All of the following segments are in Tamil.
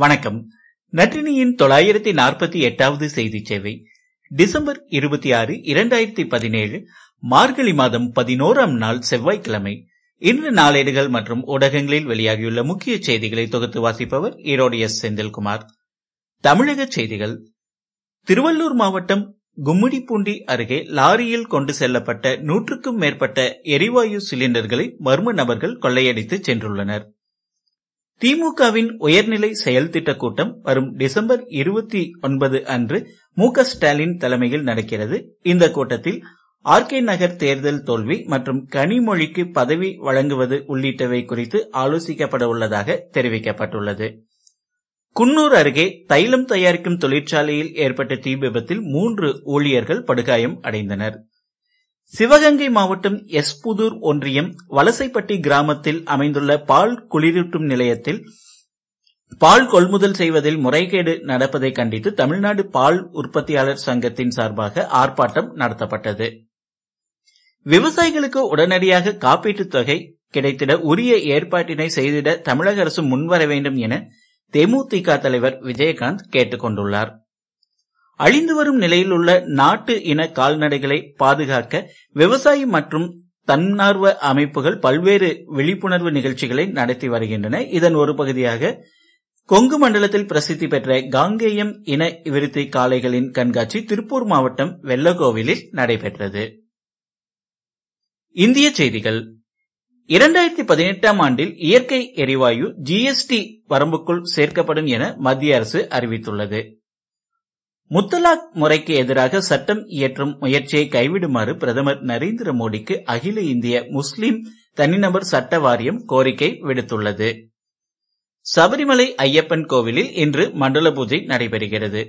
வணக்கம். நற்றினியின் தொள்ளாயிரத்தி நாற்பத்தி எட்டாவது செய்தி சேவை டிசம்பர் இருபத்தி ஆறு இரண்டாயிரத்தி பதினேழு மார்கழி மாதம் பதினோராம் நாள் செவ்வாய்க்கிழமை. இன்று நாளேடுகள் மற்றும் ஊடகங்களில் வெளியாகியுள்ள முக்கிய செய்திகளை தொகுத்து வாசிப்பவர் ஈரோடு எஸ். செந்தில்குமார். தமிழக செய்திகள். திருவள்ளூர் மாவட்டம் கும்மிடிப்பூண்டி அருகே லாரியில் கொண்டு செல்லப்பட்ட நூற்றுக்கும் மேற்பட்ட எரிவாயு சிலிண்டர்களை மர்ம நபர்கள் கொள்ளையடித்து சென்றுள்ளனர். திமுகவின் உயர்நிலை செயல் திட்ட கூட்டம் வரும் டிசம்பர் இருபத்தி ஒன்பது அன்று மு ஸ்டாலின் தலைமையில் நடக்கிறது. இந்த கூட்டத்தில் ஆர்கே நகர் தேர்தல் தோல்வி மற்றும் கனிமொழிக்கு பதவி வழங்குவது உள்ளிட்டவை குறித்து ஆலோசிக்கப்பட உள்ளதாக தெரிவிக்கப்பட்டுள்ளது. குன்னூர் அருகே தைலம் தயாரிக்கும் தொழிற்சாலையில் ஏற்பட்ட தீ விபத்தில் மூன்று ஊழியர்கள் படுகாயம் அடைந்தனர். சிவகங்கை மாவட்டம் எஸ்புதூர் ஒன்றியம் வலசைப்பட்டி கிராமத்தில் அமைந்துள்ள பால் குளிரூட்டும் நிலையத்தில் பால் கொள்முதல் செய்வதில் முறைகேடு நடப்பதை கண்டித்து தமிழ்நாடு பால் உற்பத்தியாளர் சங்கத்தின் சார்பாக ஆர்ப்பாட்டம் நடத்தப்பட்டது. விவசாயிகளுக்கு உடனடியாக காப்பீட்டுத் தொகை கிடைத்திட உரிய ஏற்பாட்டினை செய்திட தமிழக அரசு முன்வர வேண்டும் என தேமுதிக தலைவர் விஜயகாந்த் கேட்டுக் கொண்டுள்ளார். அழிந்து வரும் நிலையில் உள்ள நாட்டு இன கால்நடைகளை பாதுகாக்க விவசாயி மற்றும் தன்னார்வ அமைப்புகள் பல்வேறு விழிப்புணர்வு நிகழ்ச்சிகளை நடத்தி வருகின்றன. இதன் ஒரு பகுதியாக கொங்கு மண்டலத்தில் பிரசித்தி பெற்ற காங்கேயம் இன விருத்தி காளைகளின் கண்காட்சி திருப்பூர் மாவட்டம் வெள்ளகோவிலில் நடைபெற்றது. இந்திய செய்திகள். இரண்டாயிரத்தி பதினெட்டாம் ஆண்டில் இயற்கை எரிவாயு ஜிஎஸ்டி வரம்புக்குள் சேர்க்கப்படும் என மத்திய அரசு அறிவித்துள்ளது. முத்தலாக் முறைக்கு எதிராக சட்டம் இயற்றும் முயற்சியை கைவிடுமாறு பிரதமர் நரேந்திர மோடிக்கு அகில இந்திய முஸ்லிம் தனிநபர் சட்ட வாரியம் கோரிக்கை விடுத்துள்ளது. சபரிமலை ஐயப்பன் கோவிலில் இன்று மண்டல பூஜை நடைபெறுகிறது.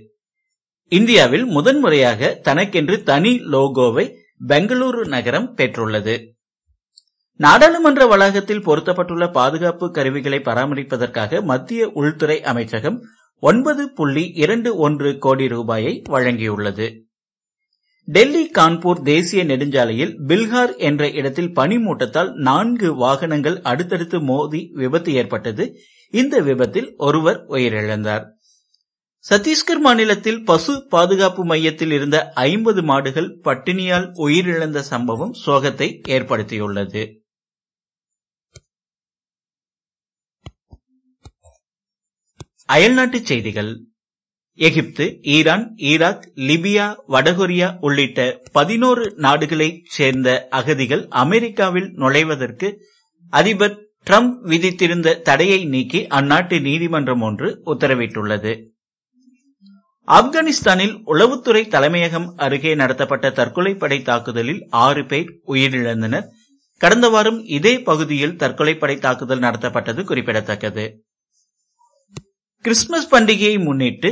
இந்தியாவில் முதன்முறையாக தனக்கென்று தனி லோகோவை பெங்களூரு நகரம் பெற்றுள்ளது. நாடாளுமன்ற வளாகத்தில் பொருத்தப்பட்டுள்ள பாதுகாப்பு கருவிகளை பராமரிப்பதற்காக மத்திய உள்துறை அமைச்சகம் ஒன்பது புள்ளி இரண்டு ஒன்று கோடி ரூபாயை வழங்கியுள்ளது. டெல்லி கான்பூர் தேசிய நெடுஞ்சாலையில் பில்ஹார் என்ற இடத்தில் பனிமூட்டத்தால் நான்கு வாகனங்கள் அடுத்தடுத்து மோதி விபத்து ஏற்பட்டது. இந்த விபத்தில் ஒருவர் உயிரிழந்தார். சத்தீஸ்கர் மாநிலத்தில் பசு பாதுகாப்பு மையத்தில் இருந்த ஐம்பது மாடுகள் பட்டினியால் உயிரிழந்த சம்பவம் சோகத்தை ஏற்படுத்தியுள்ளது. அயல்நாட்டுச் செய்திகள். எகிப்து ஈரான் ஈராக் லிபியா வடகொரியா உள்ளிட்ட பதினோரு நாடுகளைச் சேர்ந்த அகதிகள் அமெரிக்காவில் நுழைவதற்கு அதிபர் டிரம்ப் விதித்திருந்த தடையை நீக்கி அந்நாட்டு நீதிமன்றம் ஒன்று உத்தரவிட்டுள்ளது. ஆப்கானிஸ்தானில் உளவுத்துறை தலைமையகம் அருகே நடத்தப்பட்ட தற்கொலைப்படை தாக்குதலில் ஆறு பேர் உயிரிழந்தனர். கடந்த வாரம் இதே பகுதியில் தற்கொலைப்படை தாக்குதல் நடத்தப்பட்டது குறிப்பிடத்தக்கது. கிறிஸ்துமஸ் பண்டிகையை முன்னிட்டு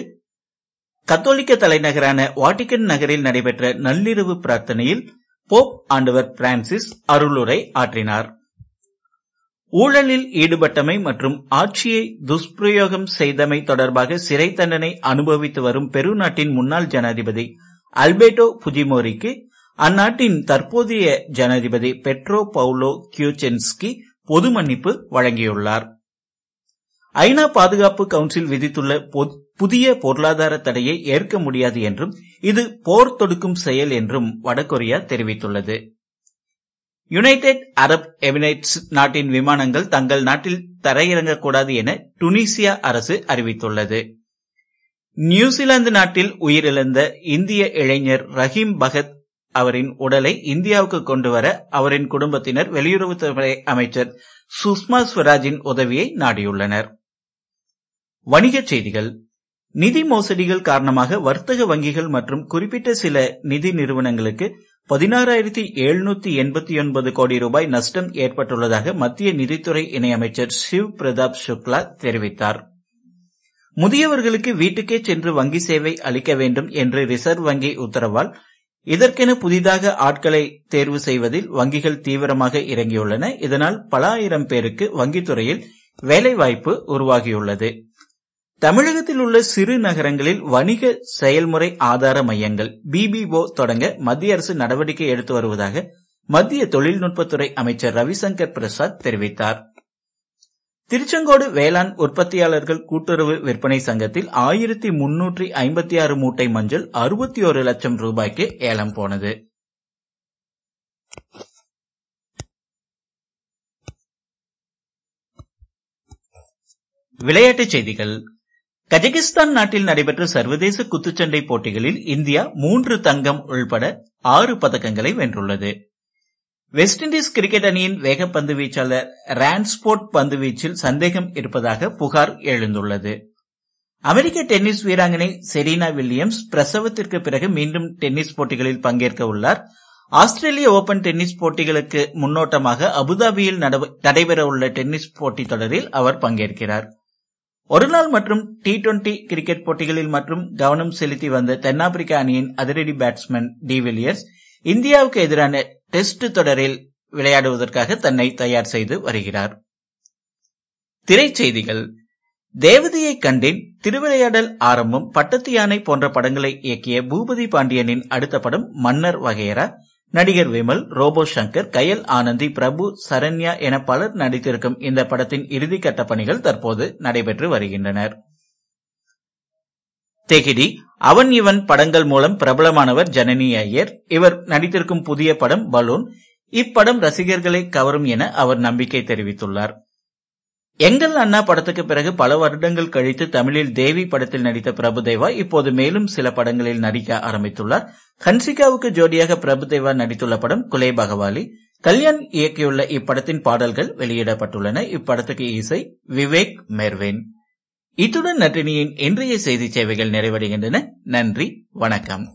கத்தோலிக்க தலைநகரான வாட்டிகன் நகரில் நடைபெற்ற நள்ளிரவு பிரார்த்தனையில் போப் ஆண்டவர் பிரான்சிஸ் அருளுரை ஆற்றினார். ஊழலில் ஈடுபட்டமை மற்றும் ஆட்சியை துஷ்பிரயோகம் செய்தமை தொடர்பாக சிறை தண்டனை அனுபவித்து வரும் பெரு நாட்டின் முன்னாள் ஜனாதிபதி அல்பேட்டோ புஜிமோரிக்கு அந்நாட்டின் தற்போதைய ஜனாதிபதி பெட்ரோ பவுலோ கியூச்சென்ஸ்கி பொது மன்னிப்பு வழங்கியுள்ளார். ஐநா பாதுகாப்பு கவுன்சில் விதித்துள்ள புதிய பொருளாதார தடையை ஏற்க முடியாது என்றும் இது போர் தொடுக்கும் செயல் என்றும் வடகொரியா தெரிவித்துள்ளது. யுனைடெட் அரப் எமிரேட்ஸ் நாட்டின் விமானங்கள் தங்கள் நாட்டில் தரையிறங்கக்கூடாது என டுனிசியா அரசு அறிவித்துள்ளது. நியூசிலாந்து நாட்டில் உயிரிழந்த இந்திய இளைஞர் ரஹீம் பகத் அவரின் உடலை இந்தியாவுக்கு கொண்டுவர அவரின் குடும்பத்தினர் வெளியுறவுத்துறை அமைச்சர் சுஷ்மா ஸ்வராஜின் உதவியை நாடியுள்ளனர். வணிகச் செய்திகள். நிதி மோசடிகள் காரணமாக வர்த்தக வங்கிகள் மற்றும் குறிப்பிட்ட சில நிதி நிறுவனங்களுக்கு பதினாறாயிரத்தி எழுநூத்தி எண்பத்தி ஒன்பது கோடி ரூபாய் நஷ்டம் ஏற்பட்டுள்ளதாக மத்திய நிதித்துறை இணையமைச்சர் சிவ் பிரதாப் சுக்லா தெரிவித்தார். முதியவர்களுக்கு வீட்டுக்கே சென்று வங்கி சேவை அளிக்க வேண்டும் என்று ரிசர்வ் வங்கி உத்தரவால் இதற்கென புதிதாக ஆட்களை தேர்வு செய்வதில் வங்கிகள் தீவிரமாக இறங்கியுள்ளன. இதனால் பல ஆயிரம் பேருக்கு வங்கித்துறையில் வேலைவாய்ப்பு உருவாகியுள்ளது. தமிழகத்தில் உள்ள சிறு நகரங்களில் வணிக செயல்முறை ஆதார மையங்கள் பிபிஓ தொடங்க மத்திய அரசு நடவடிக்கை எடுத்து வருவதாக மத்திய தொழில்நுட்பத்துறை அமைச்சர் ரவிசங்கர் பிரசாத் தெரிவித்தார். திருச்செங்கோடு வேளாண் உற்பத்தியாளர்கள் கூட்டுறவு விற்பனை சங்கத்தில் ஆயிரத்தி முன்னூற்றி ஐம்பத்தி ஆறு மூட்டை மஞ்சள் அறுபத்தி ஒரு லட்சம் ரூபாய்க்கு ஏலம் போனது. விளையாட்டுச் செய்திகள். கஜகிஸ்தான் நாட்டில் நடைபெற்ற சர்வதேச குத்துச்சண்டை போட்டிகளில் இந்தியா மூன்று தங்கம் உள்பட ஆறு பதக்கங்களை வென்றுள்ளது. வெஸ்ட் இண்டீஸ் கிரிக்கெட் அணியின் வேகப்பந்து வீச்சாளர் ரான்ஸ்போர்ட் பந்து வீச்சில் சந்தேகம் இருப்பதாக புகார் எழுந்துள்ளது. அமெரிக்க டென்னிஸ் வீராங்கனை செரீனா வில்லியம்ஸ் பிரசவத்திற்கு பிறகு மீண்டும் டென்னிஸ் போட்டிகளில் பங்கேற்க உள்ளார். ஆஸ்திரேலிய ஓபன் டென்னிஸ் போட்டிகளுக்கு முன்னோட்டமாக அபுதாபியில் நடைபெறவுள்ள டென்னிஸ் போட்டித் தொடரில் அவர் பங்கேற்கிறார். ஒருநாள் மற்றும் டி டுவெண்டி கிரிக்கெட் போட்டிகளில் மற்றும் கவனம் செலுத்தி வந்த தென்னாப்பிரிக்க அணியின் அதிரடி பேட்ஸ்மேன் டி வில்லியர்ஸ் இந்தியாவுக்கு எதிரான டெஸ்ட் தொடரில் விளையாடுவதற்காக தன்னை தயார் செய்து வருகிறார். திரைச்செய்திகள். தேவதையை கண்டேன் திருவிளையாடல் ஆரம்பம் பட்டத்து யானை போன்ற படங்களை இயக்கிய பூபதி பாண்டியனின் அடுத்த படம் மன்னர் வகையரா நடிகர் விமல் ரோபோ சங்கர் கயல் ஆனந்தி பிரபு சரண்யா என பலர் நடித்திருக்கும் இந்த படத்தின் இறுதிக்கட்ட பணிகள் தற்போது நடைபெற்று வருகின்றனர். தெகிடி அவன் இவன் படங்கள் மூலம் பிரபலமானவர் ஜனனி ஐயர். இவர் நடித்திருக்கும் புதிய படம் பலூன். இப்படம் ரசிகர்களை கவரும் என அவர் நம்பிக்கை தெரிவித்துள்ளார். எங்கள் அண்ணா படத்துக்கு பிறகு பல வருடங்கள் கழித்து தமிழில் தேவி படத்தில் நடித்த பிரபுதேவா இப்போது மேலும் சில படங்களில் நடிக்க ஆரம்பித்துள்ளார். ஹன்சிகாவுக்கு ஜோடியாக பிரபுதேவா நடித்துள்ள படம் குலே பகவாலி. கல்யாண் இயக்கியுள்ள இப்படத்தின் பாடல்கள் வெளியிடப்பட்டுள்ளன. இப்படத்துக்கு இசை விவேக் மெர்வேன். இத்துடன் நட்டினியின் இன்றைய செய்தி சேவைகள் நிறைவடைகின்றன. நன்றி. வணக்கம்.